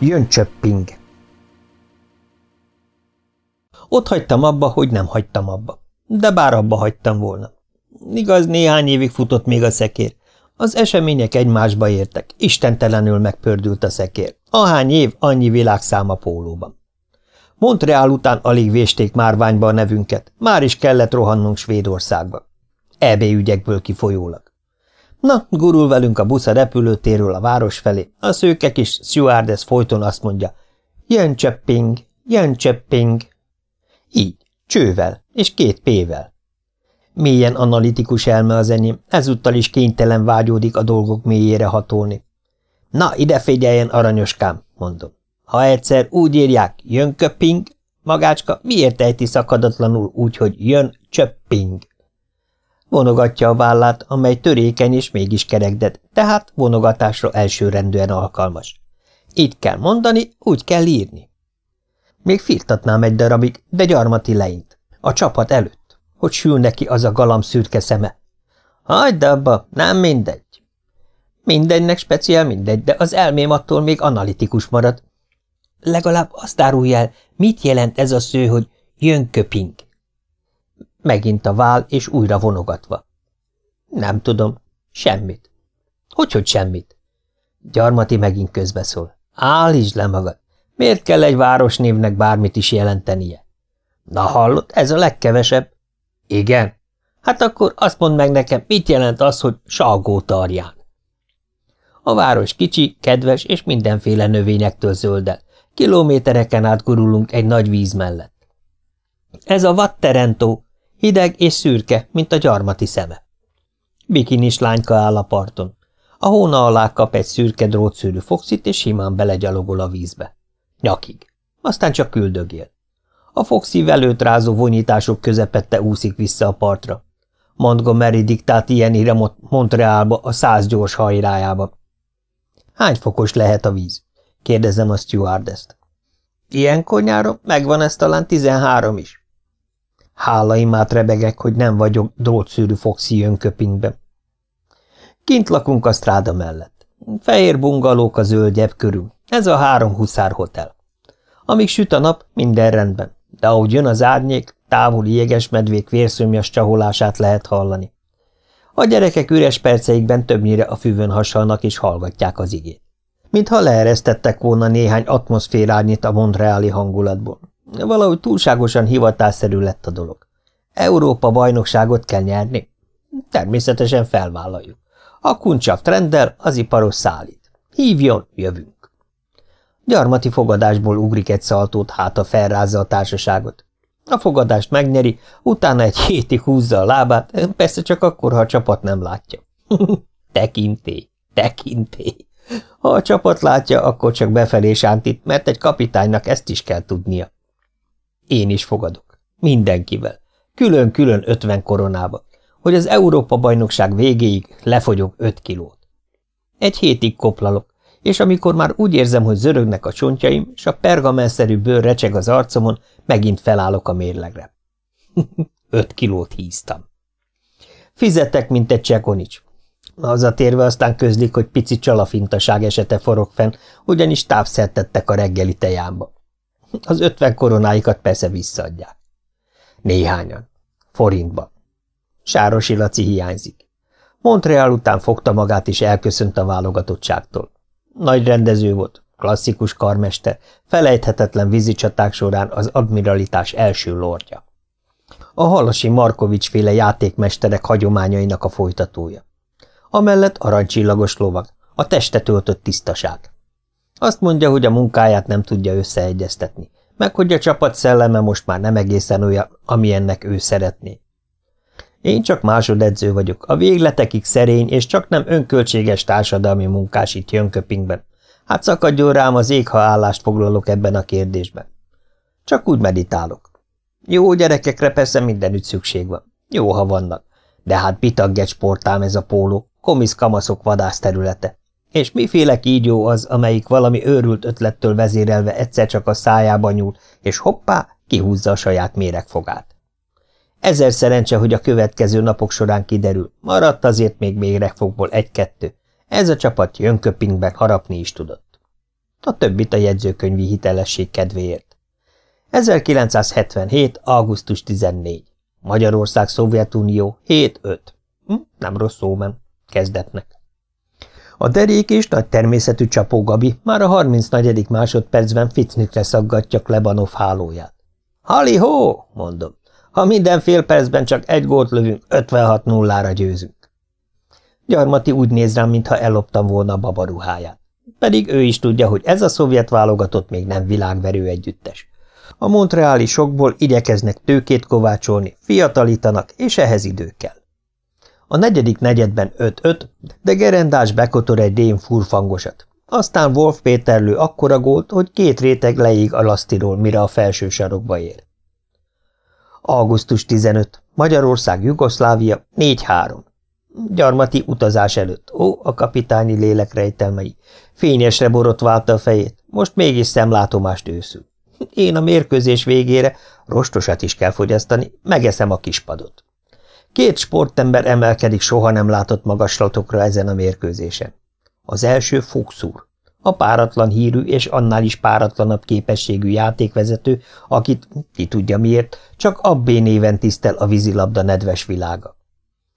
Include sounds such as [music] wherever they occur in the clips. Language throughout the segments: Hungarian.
Jön Csöpping. Ott hagytam abba, hogy nem hagytam abba. De bár abba hagytam volna. Igaz, néhány évig futott még a szekér. Az események egymásba értek, istentelenül megpördült a szekér. Ahány év, annyi világszáma pólóban. Montreal után alig vésték márványba a nevünket, már is kellett rohannunk Svédországba. EB ügyekből kifolyólag. Na, gurul velünk a busz a repülőtérről a város felé, a szőke kis stewardess folyton azt mondja, jön csöpping, jön csöpping. Így, csővel, és két pével. Mélyen analitikus elme az enyém, ezúttal is kénytelen vágyódik a dolgok mélyére hatolni. Na, ide figyeljen, aranyoskám, mondom. Ha egyszer úgy írják, jön köpping, magácska miért ejti szakadatlanul úgy, hogy jön csöpping? Vonogatja a vállát, amely törékeny és mégis kerekded, tehát vonogatásra elsőrendűen alkalmas. Így kell mondani, úgy kell írni. Még firtatnám egy darabig, de gyarmati leint. A csapat előtt, hogy sül neki az a galam szürke szeme. Hagyd abba, nem mindegy. Mindegynek speciál mindegy, de az elmém attól még analitikus marad. Legalább azt árulj el, mit jelent ez a sző, hogy jön köping. Megint a vál, és újra vonogatva. Nem tudom. Semmit. Hogyhogy semmit? Gyarmati megint közbeszól. Állítsd le magad. Miért kell egy városnévnek bármit is jelentenie? Na hallott, ez a legkevesebb. Igen. Hát akkor azt mondd meg nekem, mit jelent az, hogy salgó tarján. A város kicsi, kedves és mindenféle növényektől zöldel. Kilométereken át gurulunk egy nagy víz mellett. Ez a Vatterentó, hideg és szürke, mint a gyarmati szeme. Bikinis lányka áll a parton. A hóna alá kap egy szürke drótszűrű foxit, és simán belegyalogol a vízbe. Nyakig. Aztán csak küldögél. A foxi velőt rázó vonyítások közepette úszik vissza a partra. Montgomery diktált ilyenire Montrealba a száz gyors hajrájába. Hány fokos lehet a víz? kérdezem a stewardess-t. Ilyenkor nyáron megvan ez talán tizenhárom is. Hála imát rebegek, hogy nem vagyok drótszűrű foxi jönköpingben. Kint lakunk a stráda mellett. Fehér bungalók a zöld körül. Ez a három huszár hotel. Amíg süt a nap, minden rendben, de ahogy jön az árnyék, távoli jegesmedvék vérszömjas csaholását lehet hallani. A gyerekek üres perceikben többnyire a füvön hasalnak és hallgatják az igét. Mintha leeresztettek volna néhány atmoszférányit a montreali hangulatból. Valahogy túlságosan hivatásszerű lett a dolog. Európa bajnokságot kell nyerni. Természetesen felvállaljuk. A kuncsav trendel, az iparos szállít. Hívjon, jövünk. Gyarmati fogadásból ugrik egy szaltót, hát a felrázza a társaságot. A fogadást megnyeri, utána egy hétig húzza a lábát, persze csak akkor, ha a csapat nem látja. [laughs] tekintély, tekintély. Ha a csapat látja, akkor csak befelé sántít, mert egy kapitánynak ezt is kell tudnia. Én is fogadok. Mindenkivel. Külön-külön ötven koronába, hogy az Európa-bajnokság végéig lefogyok öt kilót. Egy hétig koplalok, és amikor már úgy érzem, hogy zörögnek a csontjaim, és a pergamenszerű bőr recseg az arcomon, megint felállok a mérlegre. [laughs] öt kilót híztam. Fizetek, mint egy csekonics. Hazatérve aztán közlik, hogy pici csalafintaság esete forog fenn, ugyanis távszertettek a reggeli tejámba. Az ötven koronáikat persze visszaadják. Néhányan. Forintban. Sárosi Laci hiányzik. Montreal után fogta magát és elköszönt a válogatottságtól. Nagy rendező volt, klasszikus karmester, felejthetetlen vízicsaták során az admiralitás első lordja. A Halasi Markovics féle játékmesterek hagyományainak a folytatója. Amellett aranycsillagos lovag, a testet öltött tisztaság. Azt mondja, hogy a munkáját nem tudja összeegyeztetni, meg hogy a csapat szelleme most már nem egészen olyan, amilyennek ő szeretné. Én csak másodedző vagyok, a végletekig szerény és csak nem önköltséges társadalmi munkás itt Jönköpingben. Hát szakadjon rám az ég, ha állást foglalok ebben a kérdésben. Csak úgy meditálok. Jó gyerekekre persze mindenütt szükség van. Jó, ha vannak. De hát bitaggegy sportám ez a póló, komisz kamaszok vadászterülete. És miféle kígyó az, amelyik valami őrült ötlettől vezérelve egyszer csak a szájába nyúl, és hoppá, kihúzza a saját méregfogát. Ezer szerencse, hogy a következő napok során kiderül, maradt azért még méregfogból egy-kettő. Ez a csapat jönköpingben harapni is tudott. a többit a jegyzőkönyvi hitelesség kedvéért. 1977. augusztus 14. Magyarország Szovjetunió 7-5. Hm, nem rossz szómen. Kezdetnek. A derék és nagy természetű csapó Gabi már a 34. másodpercben ficnikre szaggatja Klebanov hálóját. Hali-hó, mondom. Ha minden fél percben csak egy gólt lövünk, 56 nullára győzünk. Gyarmati úgy néz rám, mintha elloptam volna a babaruháját. Pedig ő is tudja, hogy ez a szovjet válogatott még nem világverő együttes. A montreáli sokból igyekeznek tőkét kovácsolni, fiatalítanak, és ehhez idő kell. A negyedik negyedben 5-5, de Gerendás bekotor egy dém furfangosat. Aztán Wolf Péter lő akkora gólt, hogy két réteg leég a lasztiról, mire a felső sarokba ér. Augusztus 15. Magyarország, Jugoszlávia 4-3. Gyarmati utazás előtt. Ó, a kapitányi lélekrejtelmei. Fényesre borotválta a fejét. Most mégis szemlátomást őszül. Én a mérkőzés végére, rostosat is kell fogyasztani, megeszem a kispadot. Két sportember emelkedik soha nem látott magaslatokra ezen a mérkőzésen. Az első úr, a páratlan hírű és annál is páratlanabb képességű játékvezető, akit, ki tudja miért, csak abbé néven tisztel a vízilabda nedves világa.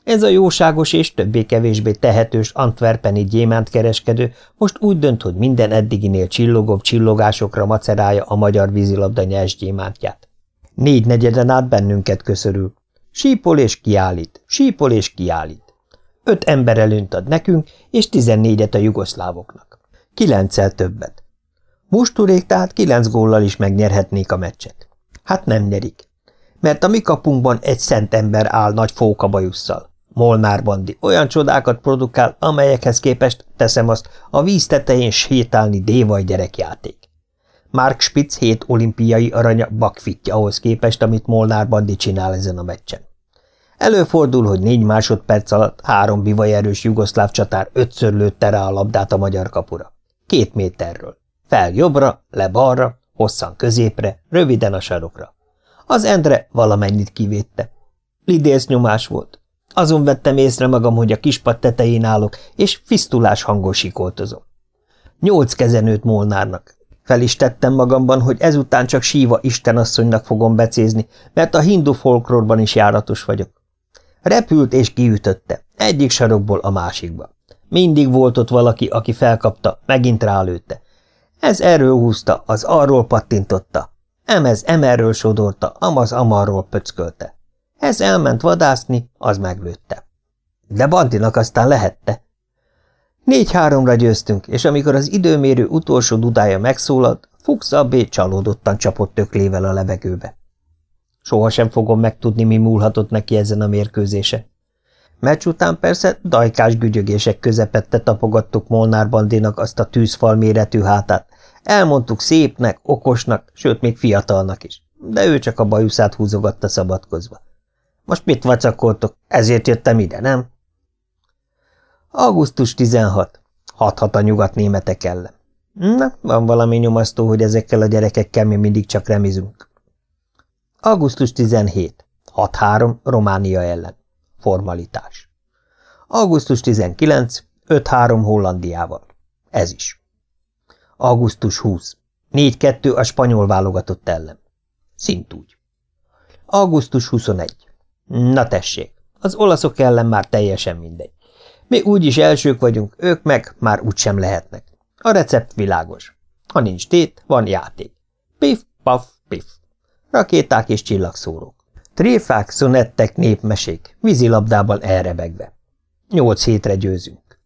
Ez a jóságos és többé-kevésbé tehetős antwerpeni gyémántkereskedő most úgy dönt, hogy minden eddiginél csillogóbb csillogásokra macerálja a magyar vízilabda nyers gyémántját. Négy negyeden át bennünket köszörül. Sípol és kiállít, sípol és kiállít. Öt ember előnt ad nekünk, és tizennégyet a jugoszlávoknak. Kilenccel többet. Musturék tehát kilenc góllal is megnyerhetnék a meccset. Hát nem nyerik. Mert a mi kapunkban egy szent ember áll nagy fókabajusszal. Molnár Bandi olyan csodákat produkál, amelyekhez képest, teszem azt, a víz tetején sétálni dévaj gyerekjáték. Mark Spitz hét olimpiai aranya bakfitja ahhoz képest, amit Molnár Bandi csinál ezen a meccsen. Előfordul, hogy négy másodperc alatt három bivajerős jugoszláv csatár ötször lőtte rá a labdát a magyar kapura. Két méterről. Fel jobbra, le balra, hosszan középre, röviden a sarokra. Az Endre valamennyit kivédte. Lidész nyomás volt. Azon vettem észre magam, hogy a kispad tetején állok, és fisztulás hangon sikoltozom. Nyolc kezenőt Molnárnak. Fel is tettem magamban, hogy ezután csak síva istenasszonynak fogom becézni, mert a hindu folklórban is járatos vagyok. Repült és kiütötte, egyik sarokból a másikba. Mindig volt ott valaki, aki felkapta, megint rálőtte. Ez erről húzta, az arról pattintotta. Emez emerről sodorta, amaz amarról pöckölte. Ez elment vadászni, az meglőtte. De Bandinak aztán lehette. Négy-háromra győztünk, és amikor az időmérő utolsó dudája megszólalt, Fuchs abbé csalódottan csapott töklével a levegőbe. Sohasem fogom megtudni, mi múlhatott neki ezen a mérkőzése. Meccs után persze dajkás gügyögések közepette tapogattuk Molnár Bandinak azt a tűzfal méretű hátát. Elmondtuk szépnek, okosnak, sőt még fiatalnak is, de ő csak a bajuszát húzogatta szabadkozva. Most mit vacakoltok? Ezért jöttem ide, nem? Augusztus 16. Hathat a nyugat németek ellen. Na, van valami nyomasztó, hogy ezekkel a gyerekekkel mi mindig csak remizünk. Augusztus 17. 6-3 Románia ellen. Formalitás. Augusztus 19. 5-3 Hollandiával. Ez is. Augusztus 20. 4-2 a spanyol válogatott ellen. Szintúgy. Augusztus 21. Na tessék, az olaszok ellen már teljesen mindegy. Mi úgyis elsők vagyunk, ők meg már úgysem lehetnek. A recept világos. Ha nincs tét, van játék. Pif, paf, pif. Rakéták és csillagszórók. Tréfák, szonettek, népmesék, vízilabdában elrebegve. Nyolc hétre győzünk.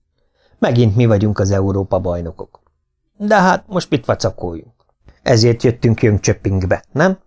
Megint mi vagyunk az Európa bajnokok. De hát most mit vacakoljunk? Ezért jöttünk Jönköpingbe, nem?